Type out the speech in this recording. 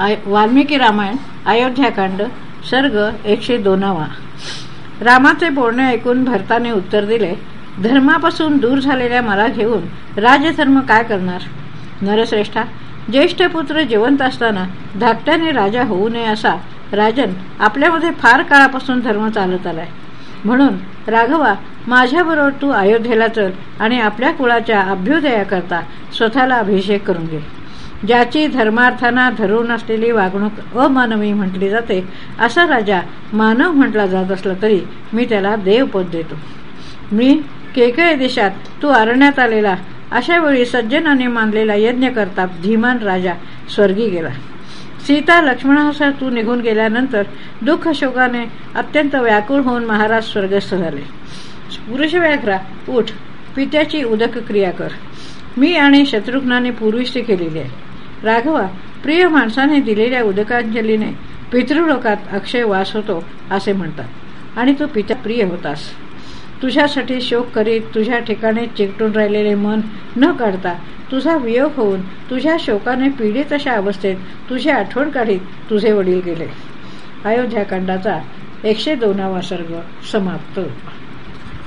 वाल्मिकी रामायण अयोध्याकांड सर्ग एकशे दोनावा. रामाचे बोलणे ऐकून भरताने उत्तर दिले धर्मापासून दूर झालेल्या मला घेऊन राजधर्म काय करणार? नरश्रेष्ठा ज्येष्ठ पुत्र जिवंत असताना धाकट्याने राजा होऊ नये असा राजन आपल्यामध्ये फार काळापासून धर्म चालत आलाय. म्हणून राघवा माझ्याबरोबर तू अयोध्येला चल आणि आपल्या कुळाच्या अभ्युदयाकरता स्वतःला अभिषेक करून घे. ज्याची धर्मार्थांना धरून असलेली वागणूक अमानवी म्हटली जाते असा राजा मानव म्हटला जात असला तरी मी त्याला देवपद देतो. मी केकळे देशात तू आरण्यात आलेला अशा वेळी सज्जनाने मानलेला यज्ञ करता धीमान राजा स्वर्गी गेला. सीता लक्ष्मणासह तू निघून गेल्यानंतर दुःख शोकाने अत्यंत व्याकुळ होऊन महाराज स्वर्गस्थ झाले. पुरुष व्याघ्रा उठ पित्याची उदक क्रिया कर. मी आणि शत्रुघ्नाने पूर्वीष्टी केलेली आहे. राघवा प्रिय माणसाने दिलेल्या उदकांजलीने पितृलोकात अक्षय वास होतो असे म्हणतात. आणि तू पिता प्रिय होतास. तुझ्यासाठी शोक करीत तुझ्या ठिकाणी चिकटून राहिलेले मन न काढता तुझा वियोग होऊन तुझ्या शोकाने पीडित अशा अवस्थेत तुझी आठवण काढीत तुझे वडील गेले. अयोध्याकांडाचा एकशे दोनावा सर्ग समाप्त.